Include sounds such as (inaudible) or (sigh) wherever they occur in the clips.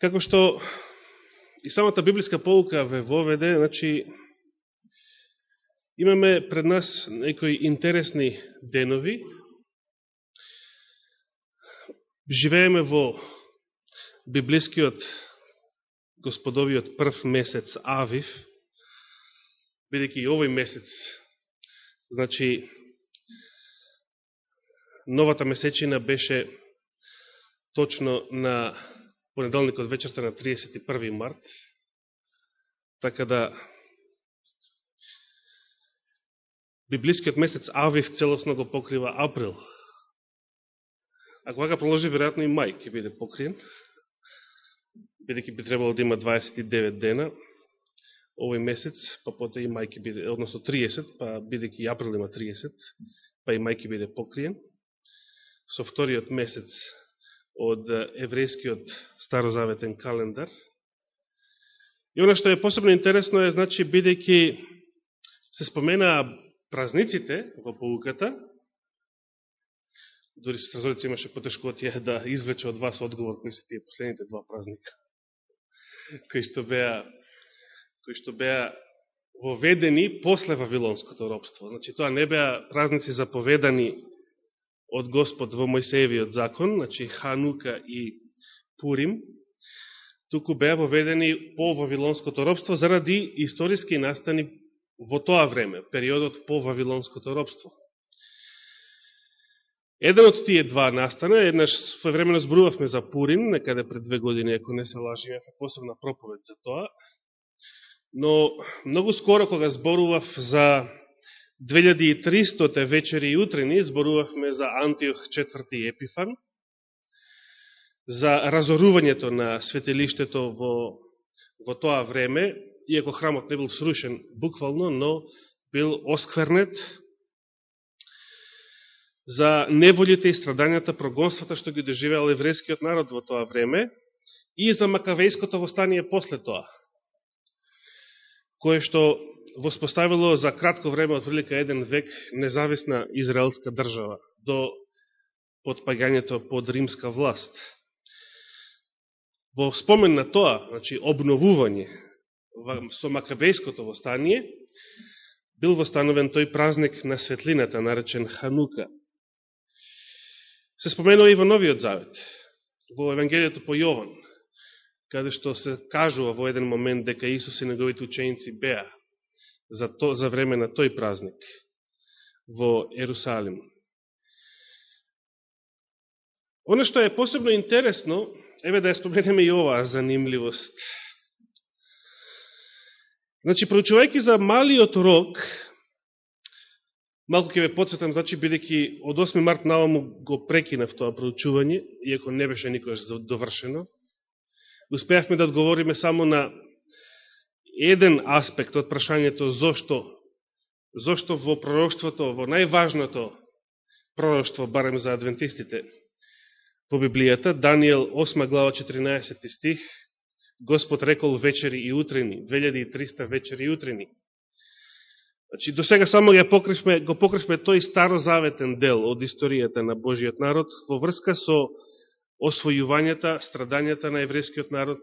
Како што и самата библиска полука ве воведе, значи, имаме пред нас некои интересни денови. Живееме во библискиот господовиот прв месец Авив, бидеќи и овој месец, значи, новата месечина беше точно на понеделникот вечерта на 31. март, така да библискиот месец Авив целосно го покрива април. А кога проложи, веројатно и мај ќе биде покриен, бидеќи би требало да има 29 дена овој месец, па потоа и мај ќе биде, односно 30, па бидеќи и април има 30, па и мај ќе биде покриен со вториот месец од еврејскиот старозаветен календар. И оно што е посебно интересно е, значи, бидејќи се споменаа празниците во полуката, дори Стразорец имаше потешкотија да, да извлече од вас одговор кои се тие последните два празника, (laughs) кои што беа, кои што беа воведени после Вавилонското робство. Значи, тоа не беа празници заповедани од Господ во Мојсеевиот закон, значи Ханука и Пурим, туку беа воведени по Вавилонското робство заради историски настани во тоа време, периодот по Вавилонското робство. Еден од тие два настана, еднаш своевремено зборувавме за Пурим, некаде пред две години, ако не се лажи, имавме посебна проповед за тоа, но многу скоро кога зборував за 2300 вечери и утрени зборувавме за Антиох четврти Епифан, за разорувањето на светелиштето во, во тоа време, иако храмот не бил срушен буквално, но бил осквернет, за неволите и страдањата, прогонствата што ги доживеал еврејскиот народ во тоа време и за макавејското востание после тоа, кое што воспоставило за кратко време, од еден век, независна израелска држава до подпагањето под римска власт. Во спомен на тоа, значи обновување со Макабејското востание, бил востановен тој празник на светлината, наречен Ханука. Се споменува и во Новиот Завет, во Евангелието по Јован, каде што се кажува во еден момент дека Исус и неговите ученици беа за, то, за време на тој празник во Ерусалим. Оно што е посебно интересно, еве да ја споменеме и оваа занимливост. Значи, проучувајќи за малиот рок, малко ќе ве подсетам, значи, бидеќи од 8 март наваму го прекинав тоа проучување, иако не беше никош довршено, успеавме да одговориме само на еден аспект од прашањето зошто, зошто во пророќството, во најважното пророќство, барем за адвентистите, во Библијата, Данијел 8 глава 14 стих, Господ рекол вечери и утрени, 2300 вечери и утрени. Значи, до сега само ја покривме, го покривме тој старозаветен дел од историјата на Божиот народ во врска со освојувањата, страдањата на еврејскиот народ,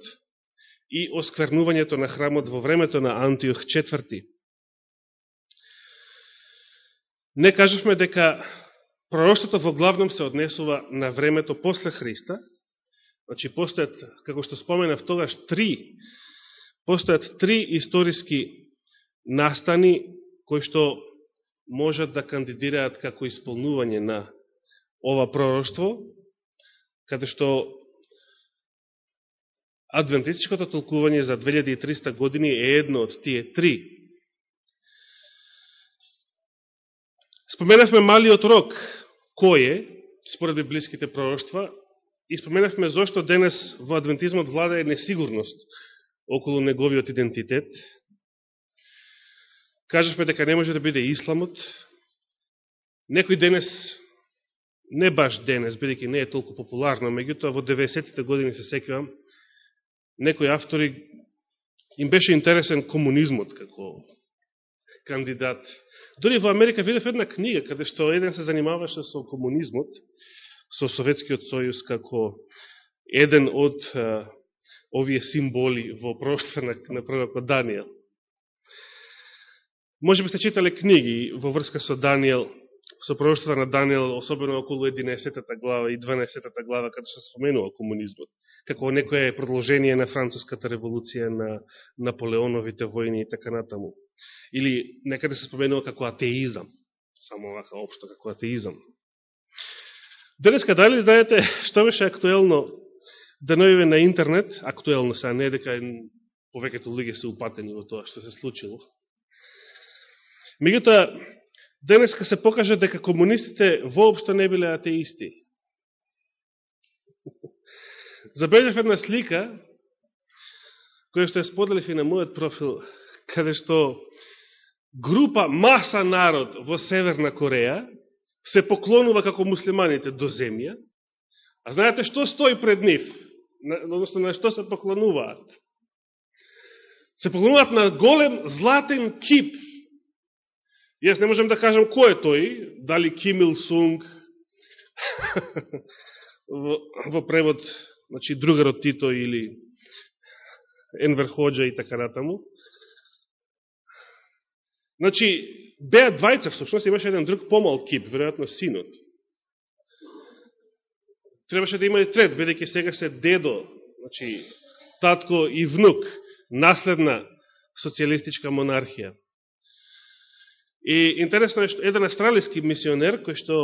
и осквернувањето на храмот во времето на Антиох IV. Не кажавме дека пророштото во главном се однесува на времето после Христа, значи постојат, како што споменав тогаш, три, постојат три историски настани кои што можат да кандидираат како исполнување на ова пророштво, каде што адвентистичкото толкување за 2300 години е едно од тие три. Споменавме малиот рок, кој е, според библиските пророќства, и споменавме зашто денес во адвентизмот влада е несигурност околу неговиот идентитет. Кажавме дека не може да биде исламот. Некој денес, не баш денес, бидеќи не е толку популарно, меѓутоа во 90-те години се секвам, некои автори им беше интересен комунизмот како кандидат. Дори во Америка видев една книга каде што еден се занимаваше со комунизмот, со Советскиот сојуз како еден од овие символи во проштва на, на пророкот па Данијел. Може би сте читале книги во врска со Данијел, со пророќства на Данијел, особено околу 11-та глава и 12-та глава, каде се споменува комунизмот, како некое продолжение на француската револуција, на Наполеоновите војни и така натаму. Или некаде се споменува како атеизам, само вака обшто како атеизам. Денеска дали знаете што беше актуелно деновиве на интернет, актуелно се, не дека повеќето луѓе се упатени во тоа што се случило. Меѓутоа, денеска се покажа дека комунистите воопшто не биле атеисти. (laughs) Забележав една слика, која што ја споделив и на мојот профил, каде што група, маса народ во Северна Кореја се поклонува како муслиманите до земја, а знаете што стои пред нив? Односно, на што се поклонуваат? Се поклонуваат на голем златен кип Јас не можем да кажам кој е тој, дали Ким Ил Сунг, (laughs) во, во превод, значи другарот Тито или Енвер Ходжа и така натаму. Значи, беа двајца, всушност имаше еден друг помал кип, веројатно синот. Требаше да има и трет, бидејќи сега се дедо, значи, татко и внук, наследна социјалистичка монархија. И интересно е што еден австралиски мисионер, кој што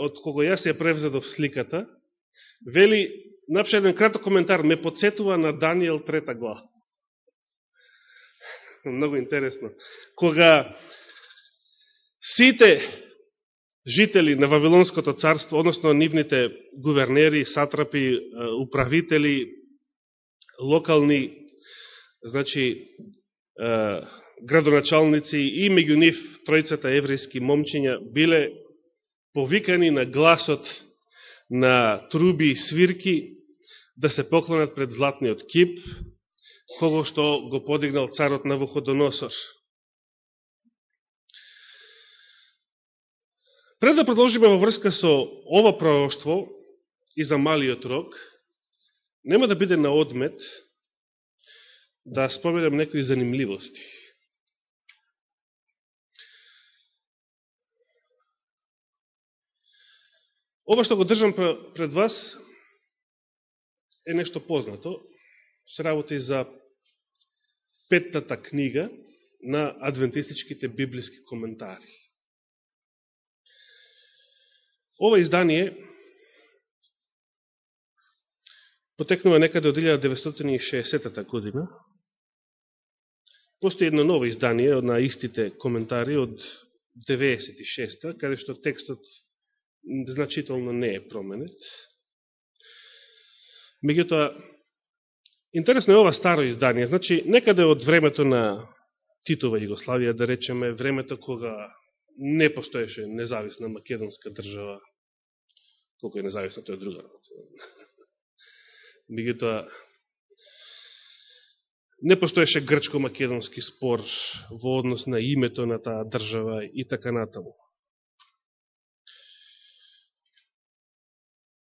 од кого јас ја превзедов сликата, вели, напше еден краток коментар, ме подсетува на Данијел трета глава. (laughs) Много интересно. Кога сите жители на Вавилонското царство, односно нивните гувернери, сатрапи, управители, локални, значи, градоначалници и меѓу нив тројцата еврејски момчиња биле повикани на гласот на труби и свирки да се поклонат пред златниот кип, кого што го подигнал царот на Вуходоносор. Пред да продолжиме во врска со ова пророќство и за малиот рок, нема да биде на одмет да споменам некои занимливости. Ова што го држам пред вас е нешто познато. Се работи за петтата книга на адвентистичките библиски коментари. Ова издание потекнува некаде од 1960 година. Постои едно ново издание на истите коментари од 96-та, каде што текстот значително не е променет. Меѓутоа, интересно е ова старо издание. Значи, некаде од времето на Титова Југославија, да речеме, времето кога не постоеше независна македонска држава, колко е независна, тој е друга. (laughs) Меѓутоа, не постоеше грчко-македонски спор во однос на името на таа држава и така натаму.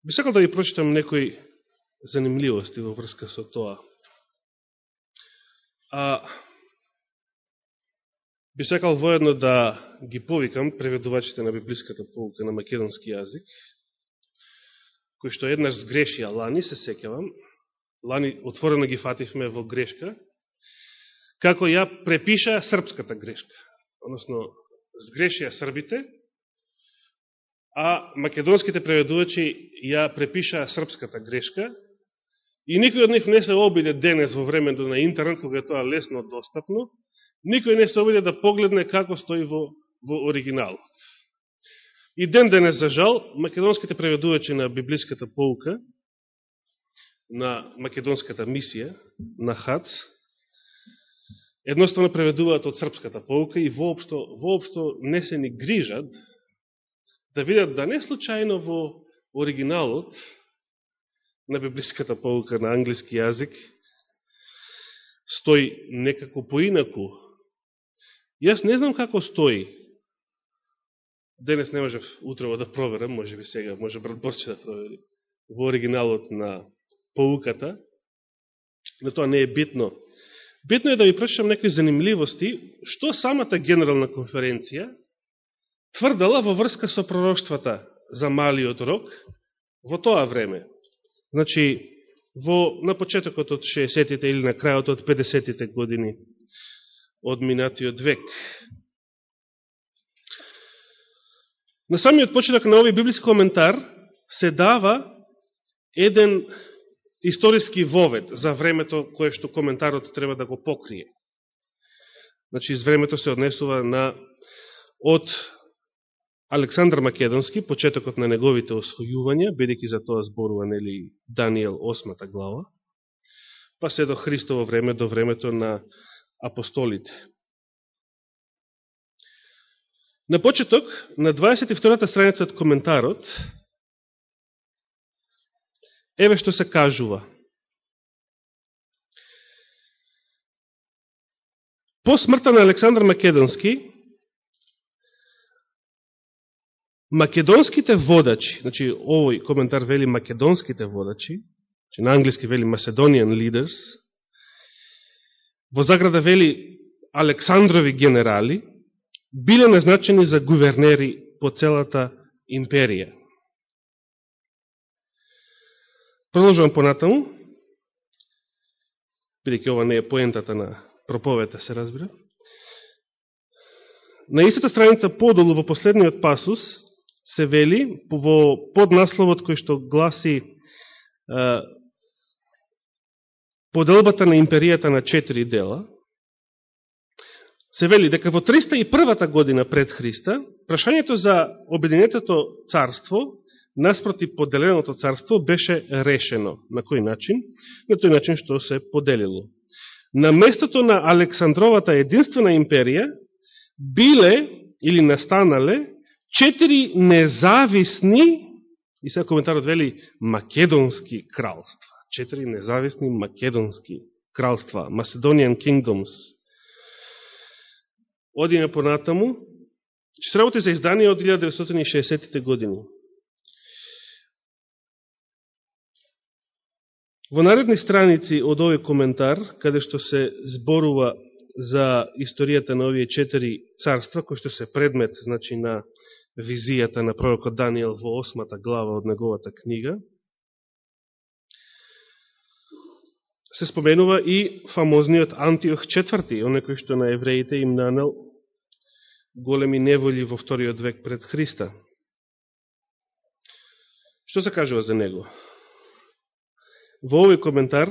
Би сакал да ви прочитам некои занимливости во врска со тоа. А, би сакал воедно да ги повикам преведувачите на библиската полука на македонски јазик, кој што еднаш сгрешија лани, се секјавам, лани отворено ги фативме во грешка, како ја препиша српската грешка. Односно, сгрешија србите, а македонските преведувачи ја препишаа српската грешка и никој од нив не се обиде денес во времето на интернет, кога е тоа лесно достапно, никој не се обиде да погледне како стои во, во оригиналот. И ден денес, за жал, македонските преведувачи на библиската полка, на македонската мисија, на ХАЦ, едноставно преведуваат од српската полка и воопшто, воопшто не се ни грижат да видат да не случајно во оригиналот на библиската полука на англиски јазик стои некако поинаку. Јас не знам како стои. Денес не можев утрово да проверам, може би сега, може брат Борче да провери, во оригиналот на полуката, но тоа не е битно. Битно е да ви прочитам некои занимливости, што самата генерална конференција тврдала во врска со пророќствата за малиот рок во тоа време. Значи, во, на почетокот од 60-те или на крајот од 50-те години од минатиот век. На самиот почеток на овој библиски коментар се дава еден историски вовед за времето кое што коментарот треба да го покрие. Значи, из времето се однесува на од Александр Македонски, почетокот на неговите освојувања, бидејќи за тоа зборува нели Даниел 8 глава, па се до Христово време, до времето на апостолите. На почеток, на 22-та страница од коментарот, еве што се кажува. По смртта на Александр Македонски, македонските водачи, значи овој коментар вели македонските водачи, значи на англиски вели Macedonian leaders, во заграда вели Александрови генерали, биле назначени за гувернери по целата империја. Продолжувам понатаму, бидеќи ова не е поентата на проповета, се разбира. На истата страница подолу во последниот пасус се вели во поднасловот кој што гласи поделбата на империјата на четири дела, се вели дека во 301 година пред Христа, прашањето за Обединетото царство, наспроти поделеното царство, беше решено. На кој начин? На тој начин што се поделило. На местото на Александровата единствена империја, биле или настанале четири независни, и сега коментарот вели, македонски кралства. Четири независни македонски кралства, Macedonian Kingdoms. Одиме понатаму, че се работи за издание од 1960 години. Во наредни страници од овој коментар, каде што се зборува за историјата на овие четири царства, кои што се предмет значи, на визијата на пророкот Данијел во осмата глава од неговата книга, се споменува и фамозниот Антиох четврти, оне кој што на евреите им нанел големи неволи во вториот век пред Христа. Што се кажува за него? Во овој коментар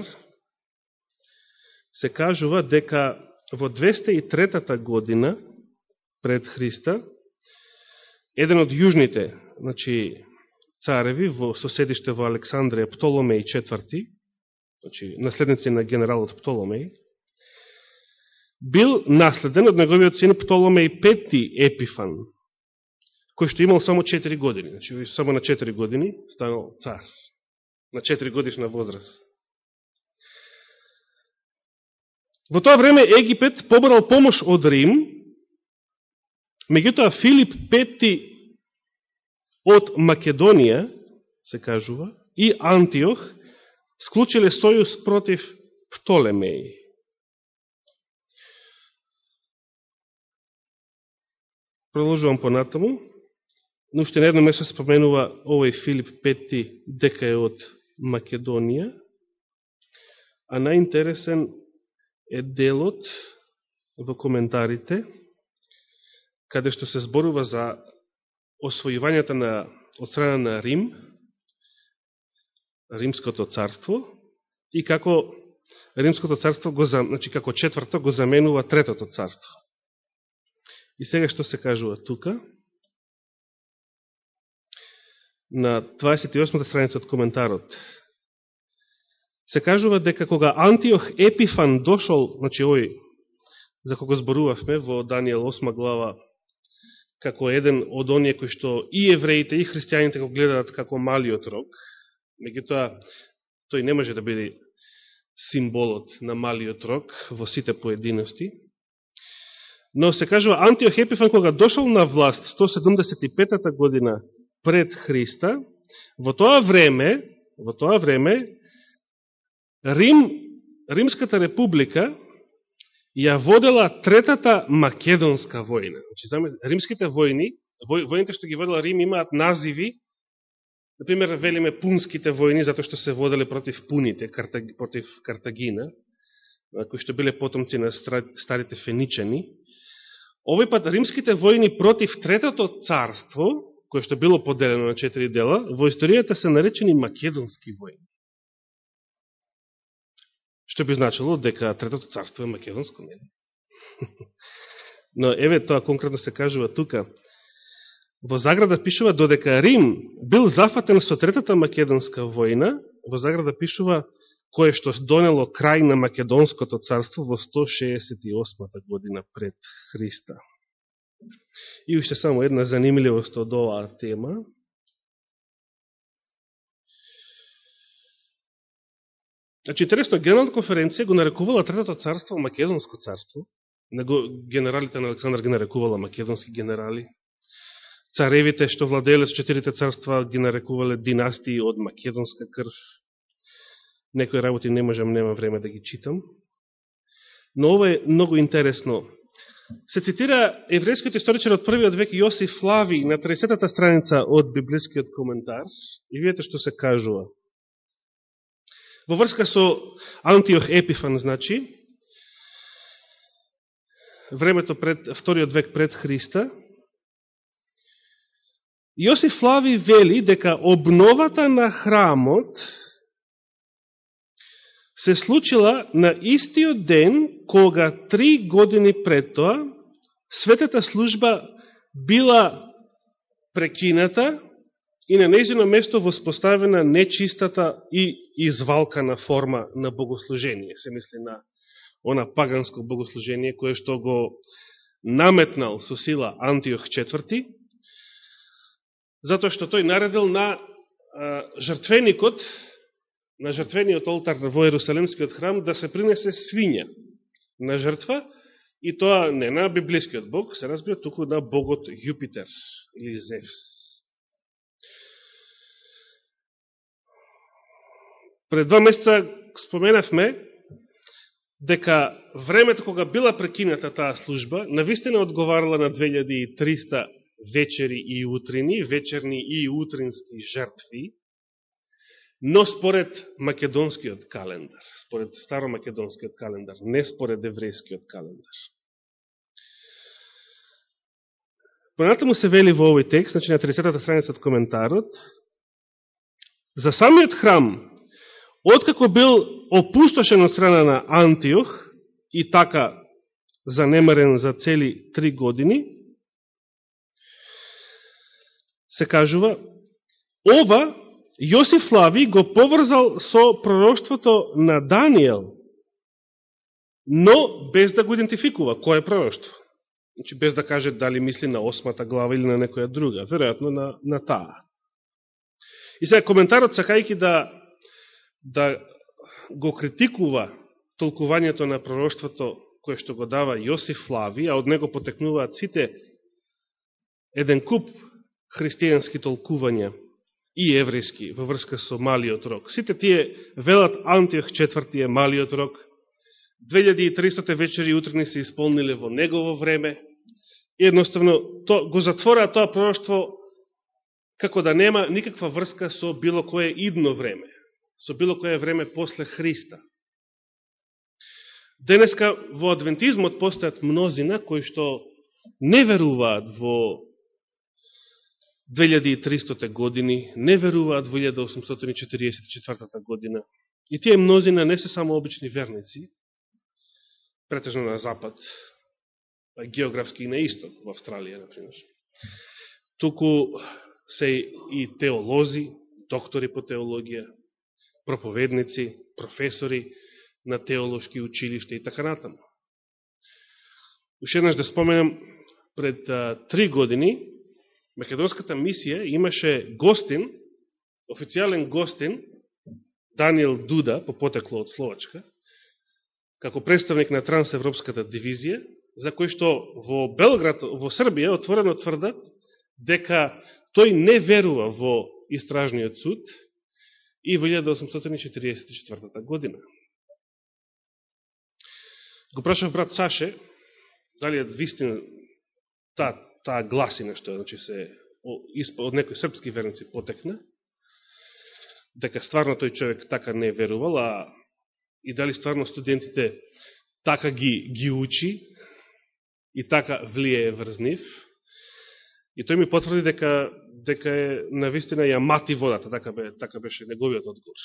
се кажува дека во 203 година пред Христа еден од јужните значи, цареви во соседиште во Александрија Птоломеј IV, значи, наследници на генералот Птоломеј, бил наследен од неговиот син Птоломеј V Епифан, кој што имал само 4 години, значи само на 4 години станал цар, на 4 годишна возраст. Во тоа време Египет побрал помош од Рим, Меѓутоа, Филип Пети од Македонија, се кажува, и Антиох склучиле сојуз против Птолемеј. Продолжувам понатаму, но уште на едно место споменува овој Филип Пети дека е од Македонија, а најинтересен е делот во коментарите, каде што се зборува за освојувањето на, од страна на Рим, Римското царство, и како Римското царство, го, значи како четврто, го заменува Третото царство. И сега што се кажува тука, на 28 страница од коментарот, се кажува дека кога Антиох Епифан дошол, значи овој, за кого зборувавме во Данијел 8 глава, како еден од оние кои што и евреите и христијаните го гледаат како малиот рок, меѓутоа тој не може да биде символот на малиот рок во сите поединости. Но се кажува Антиох Епифан кога дошол на власт 175-та година пред Христа, во тоа време, во тоа време Рим Римската република ја водела третата македонска војна. Значи, римските војни, војните што ги водела Рим имаат називи, например, велиме пунските војни, затоа што се воделе против пуните, против Картагина, кои што биле потомци на старите феничани. Овој пат римските војни против Третото царство, кое што било поделено на четири дела, во историјата се наречени македонски војни. Што би значило дека Третото царство е македонско, не? (laughs) Но еве тоа конкретно се кажува тука. Во заграда пишува додека Рим бил зафатен со Третата македонска војна, во заграда пишува кое што донело крај на Македонското царство во 168 година пред Христа. И уште само една занимливост од оваа тема. Значи, интересно, конференција го нарекувала Третото царство Македонско царство. Него генералите на Александар ги нарекувала македонски генерали. Царевите што владееле со четирите царства ги нарекувале династии од македонска крв. Некои работи не можам, нема време да ги читам. Но ова е многу интересно. Се цитира еврејскиот историчар од првиот век Јосиф Флави на 30-та страница од библискиот коментар и видите што се кажува. Во врска со Антиох Епифан, значи, времето пред, вториот век пред Христа, Јосиф Флави вели дека обновата на храмот се случила на истиот ден кога три години пред тоа светата служба била прекината и на незино место воспоставена нечистата и извалкана форма на богослужение. Се мисли на она паганско богослужение кое што го наметнал со сила Антиох IV, затоа што тој наредил на жртвеникот на жртвениот олтар во Ерусалимскиот храм да се принесе свиња на жртва, и тоа не на библискиот бог, се разбира, туку на богот Јупитер или Зевс. Пред два месеца споменавме дека времето кога била прекината таа служба, навистина одговарала на 2300 вечери и утрини, вечерни и утрински жртви, но според македонскиот календар, според старомакедонскиот календар, не според еврејскиот календар. Понатаму се вели во овој текст, значи на 30-та страница од коментарот, за самиот храм, откако бил опустошен од страна на Антиох и така занемарен за цели три години, се кажува, ова Јосиф Лави го поврзал со пророќството на Данијел, но без да го идентификува кој е пророќство. Значи, без да каже дали мисли на осмата глава или на некоја друга, веројатно на, на таа. И сега коментарот, сакајќи да, да го критикува толкувањето на пророќството кое што го дава Јосиф Флави, а од него потекнуваат сите еден куп христијански толкувања и еврејски во врска со малиот рок. Сите тие велат Антиох четврти е малиот рок. 2300 вечери и утрени се исполниле во негово време. И едноставно то, го затвора тоа пророќство како да нема никаква врска со било кое идно време, со било кое време после Христа. Денеска во адвентизмот постојат мнозина кои што не веруваат во 2300 години, не веруваат во 1844 година. И тие мнозина не се само обични верници, претежно на запад, па а географски и на исток, во Австралија, например. Туку се и теолози, доктори по теологија, проповедници, професори на теолошки училишта и така натаму. Уште еднаш да споменам, пред а, три години македонската мисија имаше гостин, официјален гостин, Даниел Дуда, по потекло од Словачка, како представник на Трансевропската дивизија, за кој што во Белград, во Србија, отворено тврдат дека тој не верува во истражниот суд и во 1844 година. го прашав брат Саше, дали е вистина таа та гласина што значи, се од некои српски верници потекна, дека стварно тој човек така не верувал, а и дали стварно студентите така ги, ги учи и така влие врз нив. И тој ми потврди дека, дека е навистина ја мати водата, така, бе, така беше неговиот одговор.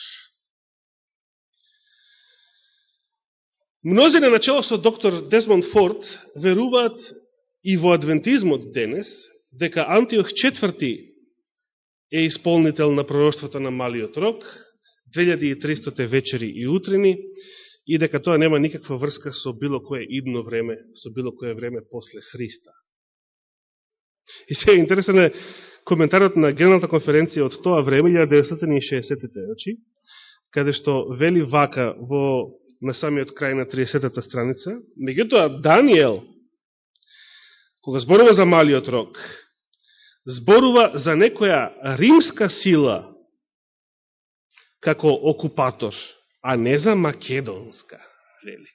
Мнози на начало со доктор Дезмонд Форд веруваат и во адвентизмот денес, дека Антиох четврти е исполнител на пророќството на Малиот Рок, 2300 вечери и утрени, и дека тоа нема никаква врска со било кое идно време, со било кое време после Христа. И се интересен е коментарот на Генералната конференција од тоа време, 1960-те, значи, каде што вели вака во на самиот крај на 30-та страница, меѓутоа Даниел, кога зборува за малиот рок, зборува за некоја римска сила како окупатор, а не за македонска, вели.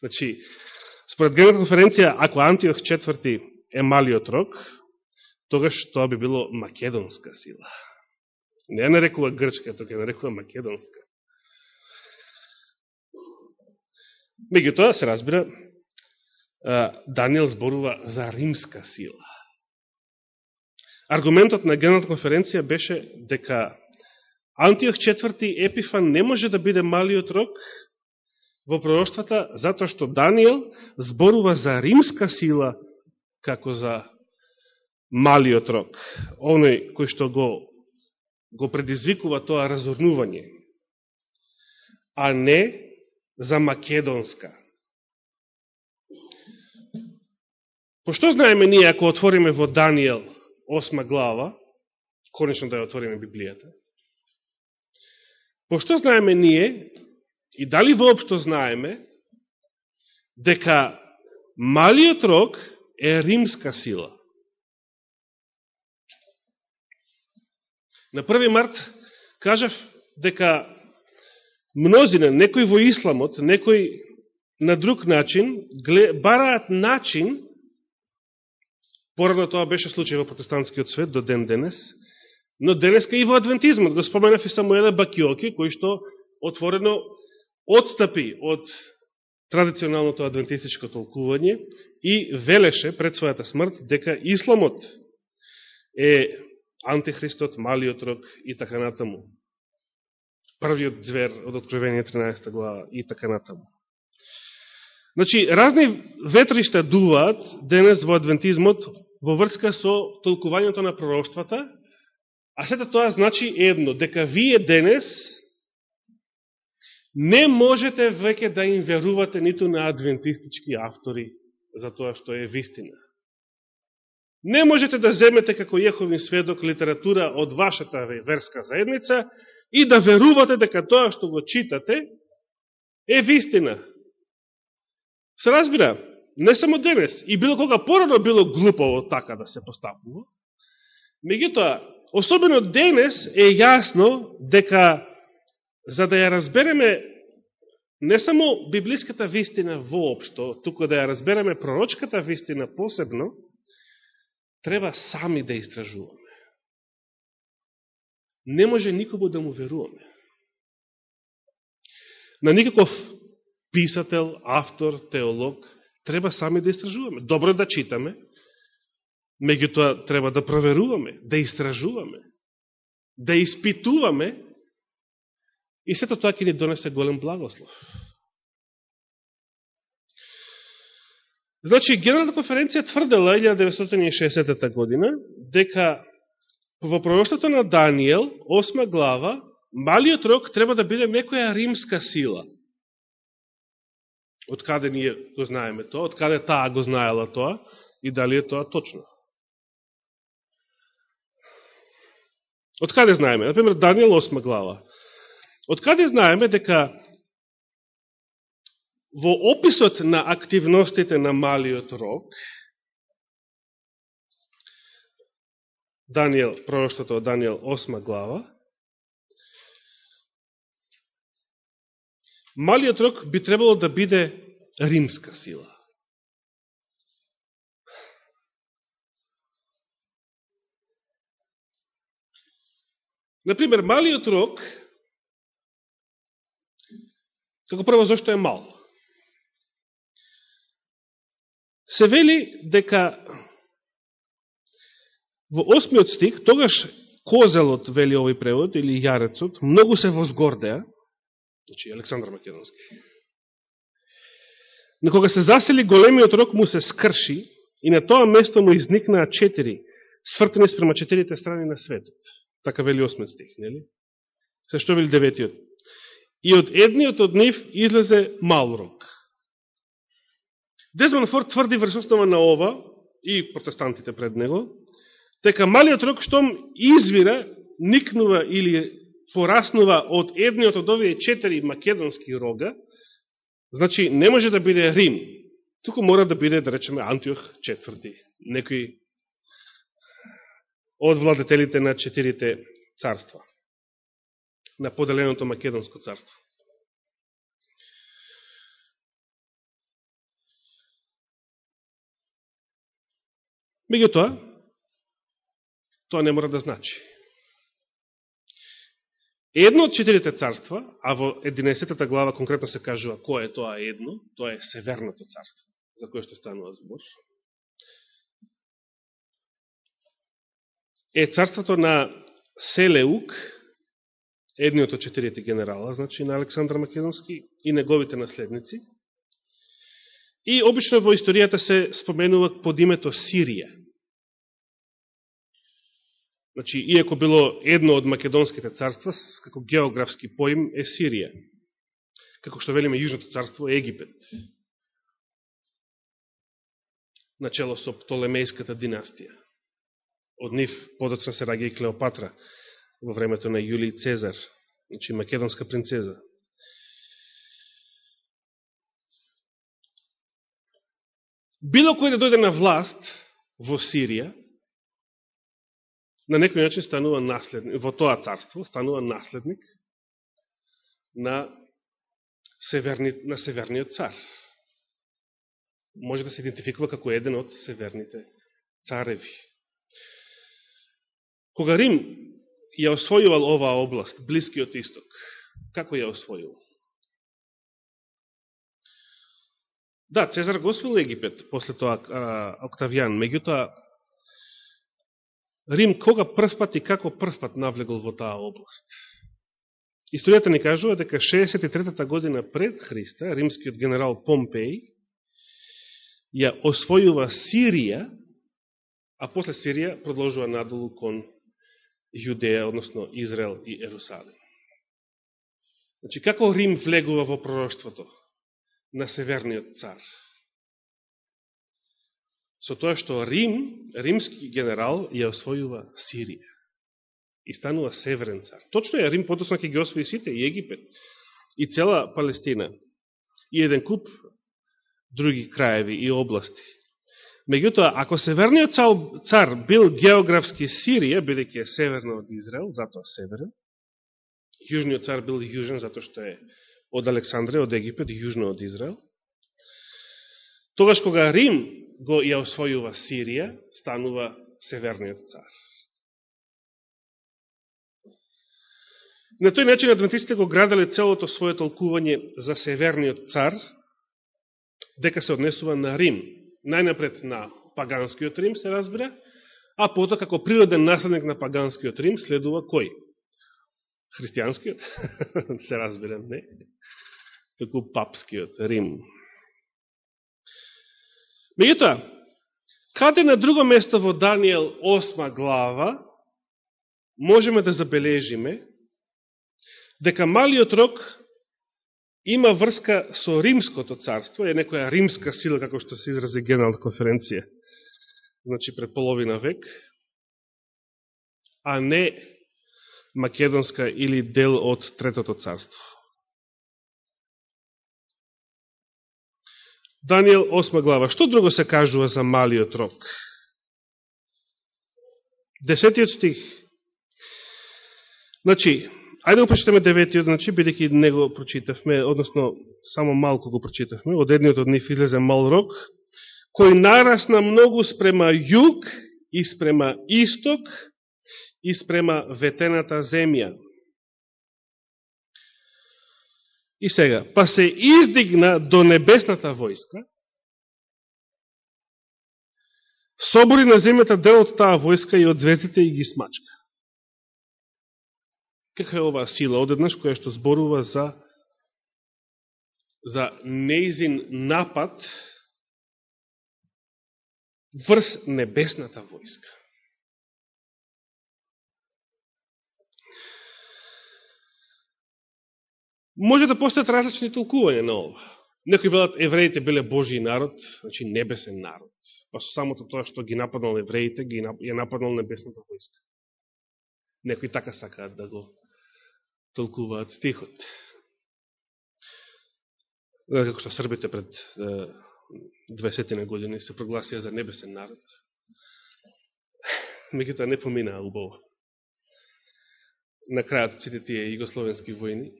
Значи, според Генерална конференција, ако Антиох четврти е малиот рок, тогаш тоа би било македонска сила. Не ја нарекува грчка, тоа ја нарекува македонска. Меѓутоа, се разбира, Данијел зборува за римска сила. Аргументот на Генералната конференција беше дека Антиох четврти Епифан не може да биде малиот рок во пророштвата, затоа што Данијел зборува за римска сила како за малиот рок. Оној кој што го, го предизвикува тоа разорнување, а не за македонска. Пошто знаеме ние ако отвориме во Данијел 8 глава, конечно да ја отвориме Библијата, пошто знаеме ние, и дали воопшто знаеме, дека малиот рок е римска сила. На 1 март кажав дека мнозина, некој во исламот, некој на друг начин, бараат начин Порано тоа беше случај во протестантскиот свет до ден денес, но денеска и во адвентизмот. Го споменав и Самуеле Бакиоки, кој што отворено отстапи од традиционалното адвентистичко толкување и велеше пред својата смрт дека исламот е антихристот, малиот рок и така натаму. Првиот звер од Откровение 13 глава и така натаму. Значи, разни ветришта дуваат денес во адвентизмот во врска со толкувањето на пророќствата, а сето тоа значи едно, дека вие денес не можете веќе да им верувате ниту на адвентистички автори за тоа што е вистина. Не можете да земете како Јеховин сведок литература од вашата верска заедница и да верувате дека тоа што го читате е вистина. Се разбира, не само денес, и било кога порано било глупаво така да се постапува. Меѓутоа, особено денес е јасно дека за да ја разбереме не само библиската вистина воопшто, туку да ја разбереме пророчката вистина посебно, треба сами да истражуваме. Не може никого да му веруваме. На никаков писател, автор, теолог, треба сами да истражуваме. Добро да читаме, меѓутоа треба да проверуваме, да истражуваме, да испитуваме и сето тоа ќе ни донесе голем благослов. Значи, Генералната конференција тврдела 1960 година дека во пророштото на Данијел, 8 глава, малиот рок треба да биде некоја римска сила – од каде ние го знаеме тоа, од каде таа го знаела тоа и дали е тоа точно. Од каде знаеме? Например, Данијел 8 глава. Од каде знаеме дека во описот на активностите на малиот рок, Данијел, пророштото од Данијел 8 глава, малиот рок би требало да биде римска сила. Например, малиот рок, како прво зашто е мал? Се вели дека во осмиот стих, тогаш козелот, вели овој превод, или јарецот, многу се возгордеа, значи Александр Македонски. Но кога се засели големиот рок му се скрши и на тоа место му изникнаа четири, свртени спрема четирите страни на светот. Така вели осмиот стих, нели? Се што вели деветиот? И од едниот од нив излезе мал рок. Дезмон Форд тврди врз основа на ова, и протестантите пред него, дека малиот рок штом извира, никнува или пораснува од едниот од овие четири македонски рога, значи не може да биде Рим, туку мора да биде, да речеме, Антиох четврти, некој од владетелите на четирите царства, на поделеното македонско царство. Меѓутоа, тоа не мора да значи. Едно од четирите царства, а во 11 глава конкретно се кажува кој е тоа едно, тоа е Северното царство, за кое што станува збор. Е царството на Селеук, едниот од четирите генерала, значи на Александр Македонски и неговите наследници. И обично во историјата се споменува под името Сирија. Значи, иако било едно од македонските царства, како географски поим е Сирија. Како што велиме Јужното царство е Египет. Начело со Птолемејската династија. Од нив подоцна се раѓа и Клеопатра во времето на Јулиј Цезар, значи македонска принцеза. Било кој да дојде на власт во Сирија, на некој начин станува наследник, во тоа царство станува наследник на, северни, на северниот цар. Може да се идентификува како еден од северните цареви. Кога Рим ја освојувал оваа област, Блискиот исток, како ја освојувал? Да, Цезар го освоил Египет, после тоа Октавијан, меѓутоа Рим кога првпат и како првпат навлегол во таа област. Историјата ни кажува дека 63-та година пред Христа, римскиот генерал Помпеј ја освојува Сирија, а после Сирија продолжува надолу кон Јудеја, односно Израел и Ерусалим. Значи, како Рим влегува во пророќството на Северниот цар? со тоа што Рим, римски генерал, ја освојува Сирија и станува северен цар. Точно е, Рим потосно ќе ги освои сите, и Египет, и цела Палестина, и еден куп други краеви и области. Меѓутоа, ако северниот цар бил географски Сирија, бидеќи е северно од Израел, затоа северен, јужниот цар бил јужен, затоа што е од Александрија, од Египет, јужно од Израел, тогаш кога Рим го ја освојува Сирија, станува Северниот цар. На тој начин адвентистите го градале целото своје толкување за Северниот цар, дека се однесува на Рим. Најнапред на паганскиот Рим, се разбира, а потоа како природен наследник на паганскиот Рим следува кој? Христијанскиот? (laughs) се разбира, не? Току папскиот Рим. Меѓутоа, каде на друго место во Данијел 8 глава можеме да забележиме дека малиот рок има врска со Римското царство, е некоја римска сила, како што се изрази генерална конференција, значи пред половина век, а не македонска или дел од Третото царство. Данијел 8 глава. Што друго се кажува за малиот рок? Десетиот стих. Значи, Ајде го прочитаме деветиот, значи, бидеќи него прочитавме, односно, само малку го прочитавме, од едниот од нив излезе мал рок, кој нарасна многу спрема југ и спрема исток и спрема ветената земја. И сега, па се издигна до небесната војска, собори на земјата дел од таа војска и од звездите и ги смачка. Каква е оваа сила одеднаш која што зборува за за неизин напад врз небесната војска. Може да постојат различни толкувања на ова. Некои велат евреите биле Божи народ, значи небесен народ. Па со самото тоа што ги нападнал евреите, ги ја нападнал небесната војска. Некои така сакаат да го толкуваат стихот. Како што србите пред 20 години се прогласија за небесен народ. Меѓутоа не поминаа убаво. На крајот сите тие југословенски војни,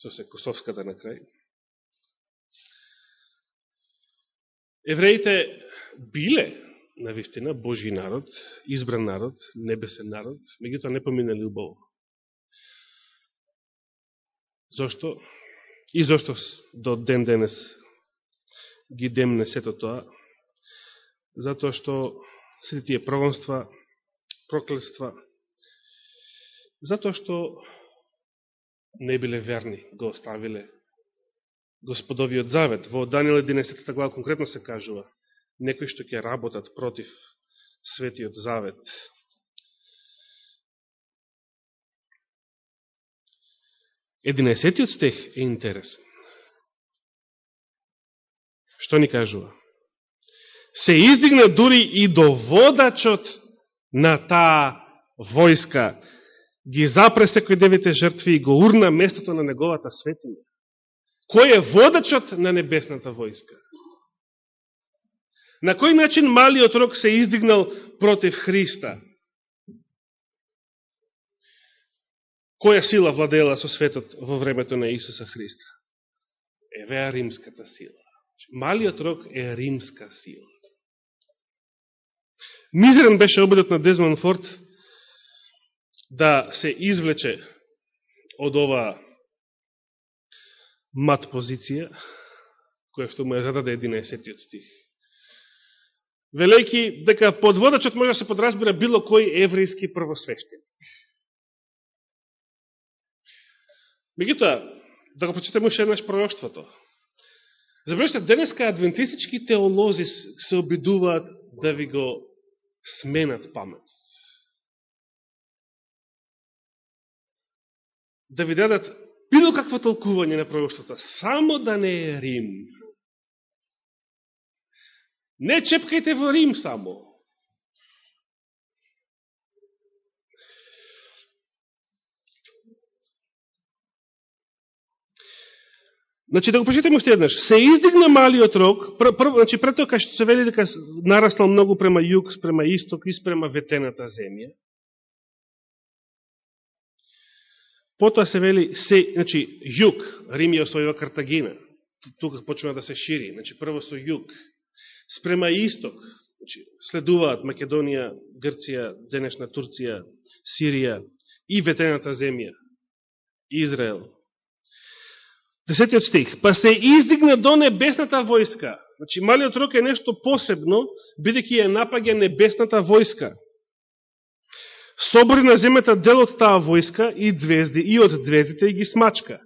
со се Косовската на крај. Евреите биле, на вистина, Божи народ, избран народ, небесен народ, меѓутоа не поминали убаво. Зошто? И зошто до ден денес ги демне сето тоа, затоа што сите тие прогонства, проклетства, затоа што не биле верни, го оставиле Господовиот завет. Во Данијел 11 глава конкретно се кажува некои што ќе работат против Светиот завет. Единесетиот стех е интересен. Што ни кажува? Се издигна дури и до водачот на таа војска. Ги запре секој девите жртви и го урна местото на неговата светиња. Кој е водачот на небесната војска? На кој начин малиот рок се издигнал против Христа? Која сила владела со светот во времето на Исуса Христа? Евеа римската сила. Значи, малиот рок е римска сила. Мизерен беше обидот на Дезмон Форд да се извлече од ова мат позиција, која што му е зададе 11 стих. Велејки дека подводачот може да се подразбира било кој еврејски првосвещеник. Мегутоа, да го почитаме уште еднаш пророќството. Забележте, денеска адвентистички теолози се обидуваат да ви го сменат памет. Да ви дадат било какво толкување на пророќството, само да не е Рим. Не чепкајте во Рим само. Значи, да го прочитаме уште еднаш. Се издигна малиот рок, пр, пр, значи, пред тоа што се вели дека нараснал многу према југ, према исток и спрема ветената земја. Потоа се вели, се, значи, југ, Рим ја освојува Картагина. Тука почнува да се шири. Значи, прво со југ. Спрема исток, значи, следуваат Македонија, Грција, денешна Турција, Сирија и ветената земја, Израел, Десетиот стих. Па се издигна до небесната војска. Значи, малиот рок е нешто посебно, бидеќи е напаѓа небесната војска. Собори на земјата дел од таа војска и звезди, и од звездите и ги смачка.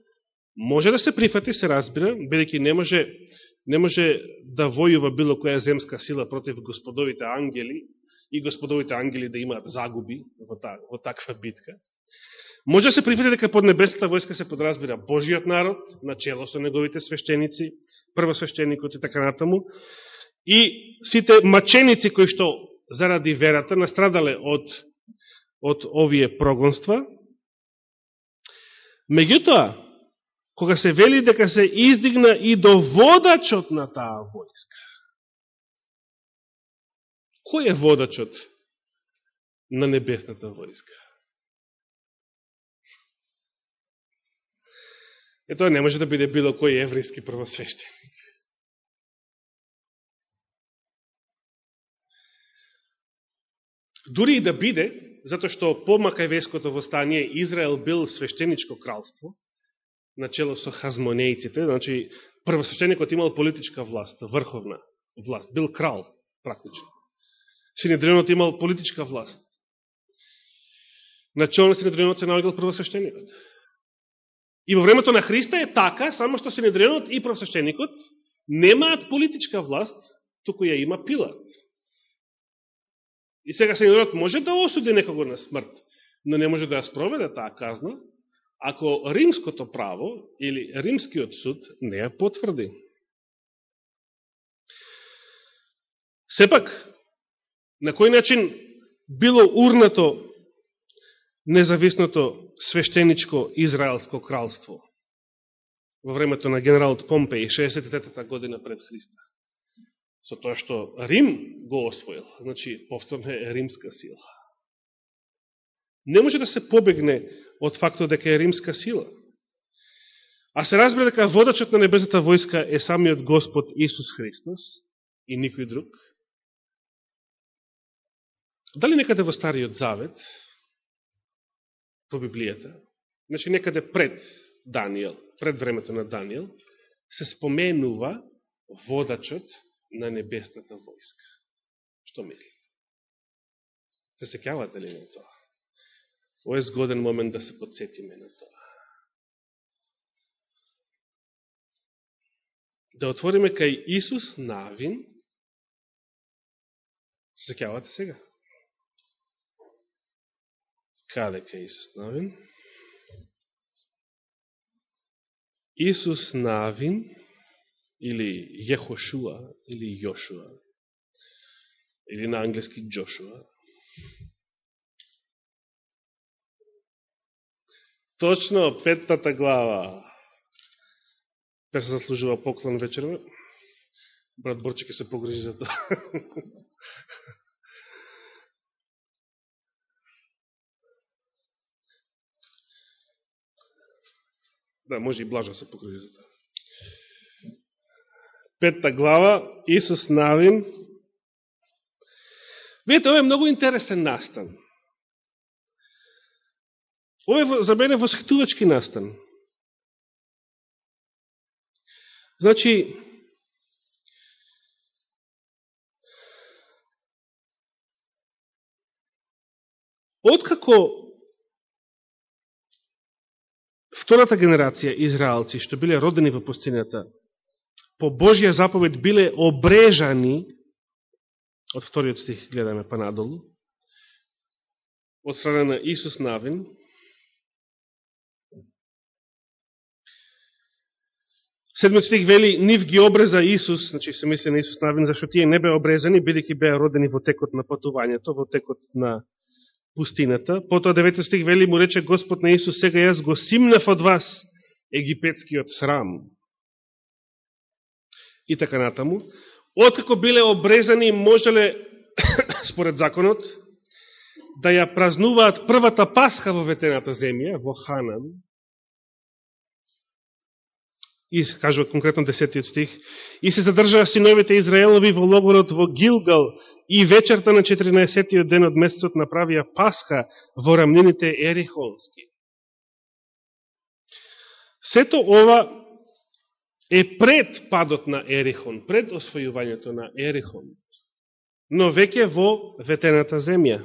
Може да се прифати, се разбира, бидеќи не може, не може да војува било која земска сила против господовите ангели и господовите ангели да имаат загуби во, та, во таква битка. Може да се прифати дека под небесната војска се подразбира Божиот народ, начело со неговите свещеници, првосвещеникот и така натаму, и сите маченици кои што заради верата настрадале од, од овие прогонства. Меѓутоа, кога се вели дека се издигна и до водачот на таа војска. Кој е водачот на небесната војска? Е, тоа не може да биде било кој еврейски првосвещеник. Дури и да биде, затоа што по Макавеското востание Израел бил свештеничко кралство, начело со хазмонејците, значи првосвещеникот имал политичка власт, врховна власт, бил крал, практично. Синедрионот имал политичка власт. Начало на Синедрионот се наоѓал првосвещеникот. И во времето на Христа е така, само што Синедренот и првосвещеникот немаат политичка власт, туку ја има Пилат. И сега Синедренот може да осуди некого на смрт, но не може да ја спроведе таа казна, ако римското право или римскиот суд не ја потврди. Сепак, на кој начин било урнато независното свештеничко Израелско кралство во времето на генералот Помпеј, 63 година пред Христа. Со тоа што Рим го освоил, значи повторно е римска сила. Не може да се побегне од фактот дека е римска сила. А се разбира дека водачот на небесната војска е самиот Господ Исус Христос и никој друг. Дали некаде во Стариот Завет, во Библијата, значи некаде пред Данијел, пред времето на Данијел, се споменува водачот на небесната војска. Што мислите? Се секјавате ли на тоа? Ово е згоден момент да се подсетиме на тоа. Да отвориме кај Исус Навин. Се секјавате сега? Каде ке Исус Навин? Исус Навин или Јехошуа или Јошуа или на англиски Джошуа Точно, петтата глава. Пе се заслужува поклон вечерва. Брат Борче ке се погрижи за тоа. (laughs) Да, може и блажа се погрижи за тоа. Петта глава, Исус Навин. Видите, ова е многу интересен настан. Ова е за мене восхитувачки настан. Значи, откако втората генерација израелци, што биле родени во пустинята, по Божија заповед биле обрежани, од вториот стих гледаме па надолу, од страна на Исус Навин, Седмиот стих вели, нив ги обреза Исус, значи се мисли на Исус Навин, зашто тие не беа обрезани, бидеќи беа родени во текот на патувањето, во текот на пустината. Потоа 9 стих вели, му рече Господ на Исус, сега јас го симнав од вас египетскиот срам. И така натаму. Откако биле обрезани, можеле, (coughs) според законот, да ја празнуваат првата пасха во ветената земја, во Ханан, и кажува конкретно десетиот стих, и се задржаа синовите Израелови во логорот во Гилгал и вечерта на 14-тиот ден од месецот направија Пасха во рамнините Ерихонски. Сето ова е пред падот на Ерихон, пред освојувањето на Ерихон, но веќе во ветената земја.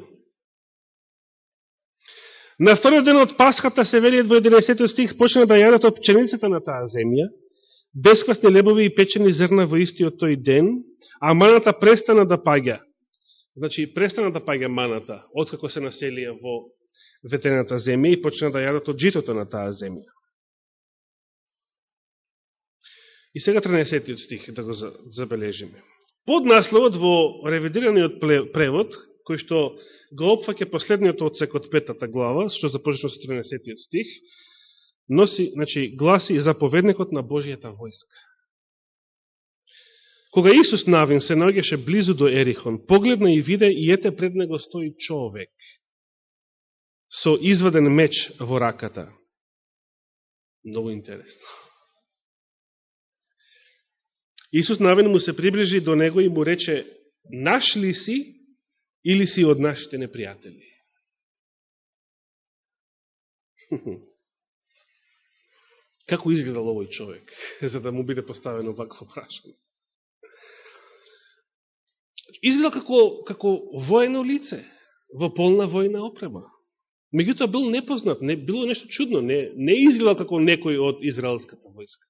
На вториот ден од Пасхата се вели во 11 стих почна да јадат од пченицата на таа земја, бесквасни лебови и печени зрна во истиот тој ден, а маната престана да паѓа. Значи, престана да паѓа маната, откако се населија во ветената земја и почна да јадат од житото на таа земја. И сега 13 стих да го забележиме. Под насловот во ревидираниот превод, кој што го опфаќа последниот одсек од петата глава, што започнува со 13 стих, носи, значи, гласи заповедникот на Божијата војска. Кога Исус Навин се наоѓаше близу до Ерихон, погледна и виде и ете пред него стои човек со изваден меч во раката. Много интересно. Исус навин му се приближи до него и му рече, наш ли си или си од нашите непријатели? (laughs) Како изгледал овој човек, (laughs) за да му биде поставено вакво прашање? Изгледал како, како воено лице, во полна војна опрема. Меѓутоа бил непознат, не, било нешто чудно, не, не изгледал како некој од израелската војска.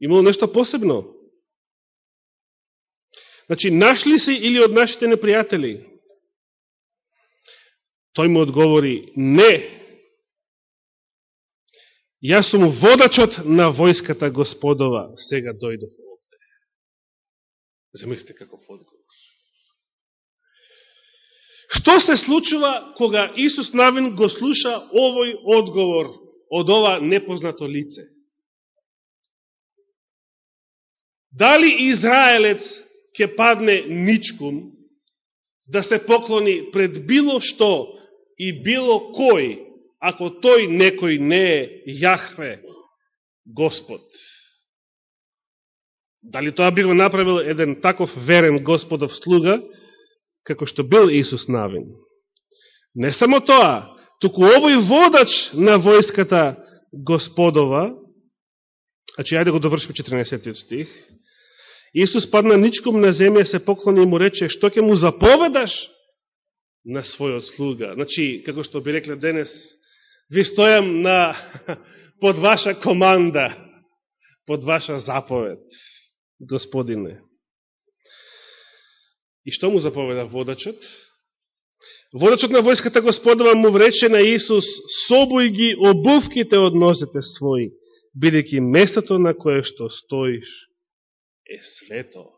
Имало нешто посебно. Значи, нашли се или од нашите непријатели? Тој му одговори, не, Јас сум водачот на војската господова, сега дојдов овде. Замислите каков одговор. Што се случува кога Исус Навин го слуша овој одговор од ова непознато лице? Дали Израелец ќе падне ничкум да се поклони пред било што и било кој ако тој некој не е Јахве Господ. Дали тоа би го направил еден таков верен Господов слуга, како што бил Исус Навин? Не само тоа, туку овој водач на војската Господова, значи, ајде го довршиме 14 стих, Исус падна ничком на земја, се поклони и му рече, што ќе му заповедаш на својот слуга? Значи, како што би рекле денес, ви стојам на, (laughs) под ваша команда, под ваша заповед, господине. И што му заповеда водачот? Водачот на војската господова му врече на Исус, „Собуј ги обувките од нозете своји, бидеќи местото на кое што стоиш е свето.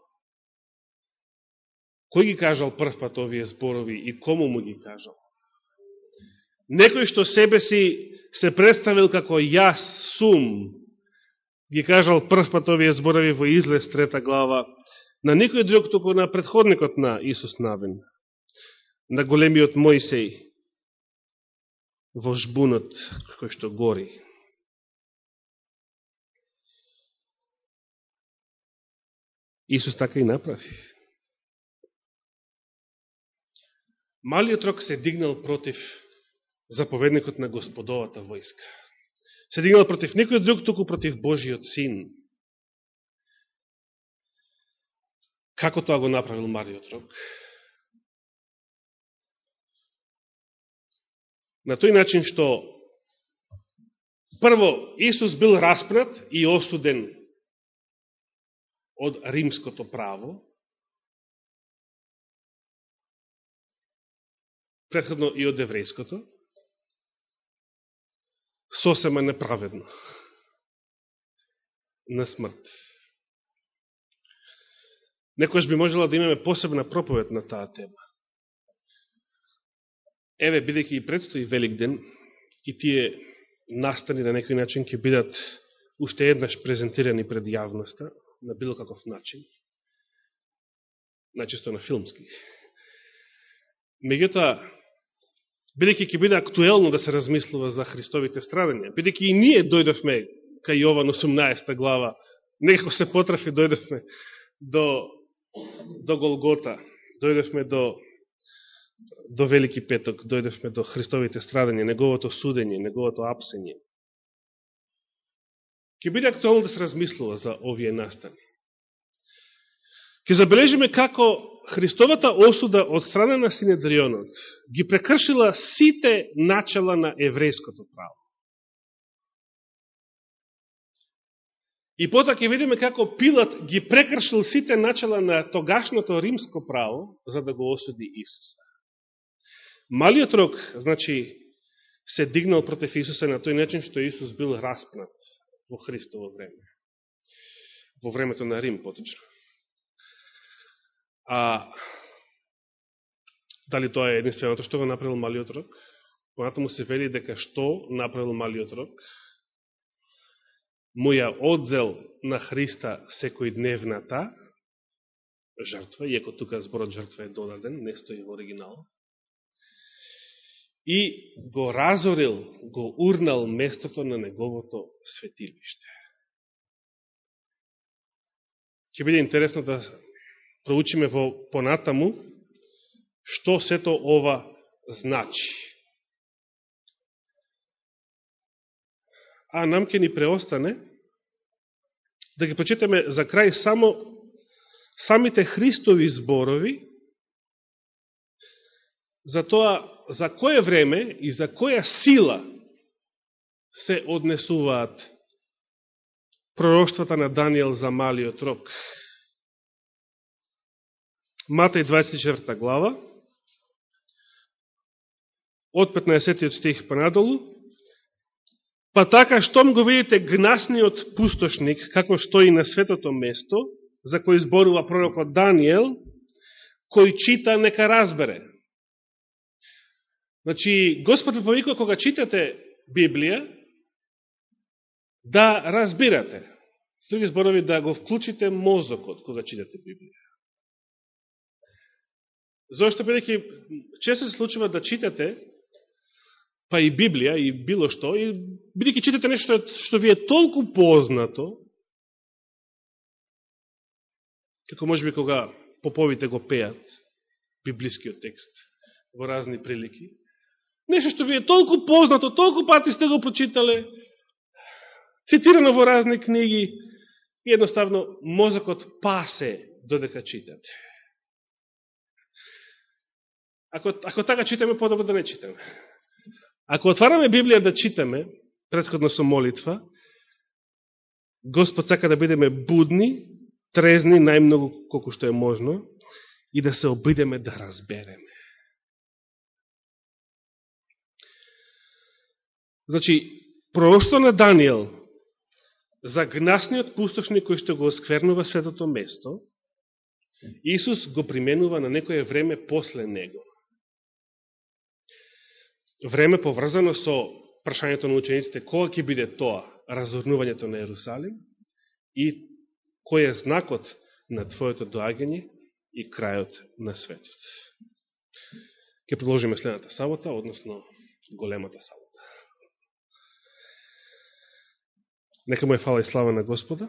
Кој ги кажал прв пат овие зборови и кому му ги кажал? Некој што себе си се представил како јас сум, ги кажал прв пат овие зборови во излез трета глава, на никој друг туку на предходникот на Исус Навин, на големиот Моисеј, во жбунот кој што гори. Исус така и направи. Малиот рок се дигнал против заповедникот на господовата војска. Се дигнал против никој друг, туку против Божиот син. Како тоа го направил Мариот Рок? На тој начин што прво Исус бил распнат и осуден од римското право, предходно и од еврејското, сосема неправедно на смрт. Некојаш би можела да имаме посебна проповед на таа тема. Еве, бидеќи и предстои Велик ден, и тие настани на некој начин ќе бидат уште еднаш презентирани пред јавноста, на било каков начин, најчесто на филмски. Меѓутоа, бидеќи ќе биде актуелно да се размислува за Христовите страдања, бидеќи и ние дојдовме кај Јован 18 глава, некако се потрафи, дојдовме до, до Голгота, дојдовме до, до Велики Петок, дојдовме до Христовите страдања, неговото судење, неговото апсење ќе биде актуално да се размислува за овие настани. Ке забележиме како Христовата осуда од страна на Синедрионот ги прекршила сите начала на еврејското право. И потоа ќе видиме како Пилат ги прекршил сите начала на тогашното римско право за да го осуди Исуса. Малиот рок, значи, се дигнал против Исуса на тој начин што Исус бил распнат во Христово време. Во времето на Рим, поточно. А дали тоа е единственото што го направил малиот рок? Понатаму се вели дека што направил малиот рок? Му ја одзел на Христа секојдневната жртва, иако тука зборот жртва е додаден, не стои во оригинал и го разорил, го урнал местото на неговото светилиште. Ќе биде интересно да проучиме во понатаму што сето ова значи. А нам ќе ни преостане да ги почитаме за крај само самите Христови зборови за тоа за кое време и за која сила се однесуваат пророштвата на Данијел за малиот рок. Матеј 24 глава, од 15 стих понадолу, па така, штом го видите гнасниот пустошник, како стои на светото место, за кој зборува пророкот Данијел, кој чита, нека разбере. Значи, Господ ви повикува кога читате Библија, да разбирате. С други зборови, да го вклучите мозокот кога читате Библија. Зошто бидеќи често се случува да читате па и Библија и било што и бидеќи читате нешто што ви е толку познато како може би кога поповите го пеат библискиот текст во разни прилики нешто што ви е толку познато толку пати сте го прочитале, цитирано во разни книги и едноставно мозокот пасе додека читате Ако, ако така читаме, подобро да не читаме. Ако отвараме Библија да читаме, предходно со молитва, Господ сака да бидеме будни, трезни, најмногу колку што е можно, и да се обидеме да разбереме. Значи, пророќство на Данијел за гнасниот пустошник кој што го осквернува светото место, Исус го применува на некоје време после него време поврзано со прашањето на учениците кога ќе биде тоа разорнувањето на Ерусалим и кој е знакот на Твоето доагање и крајот на светот. Ке продолжиме следната сабота, односно големата сабота. Нека му е фала и слава на Господа.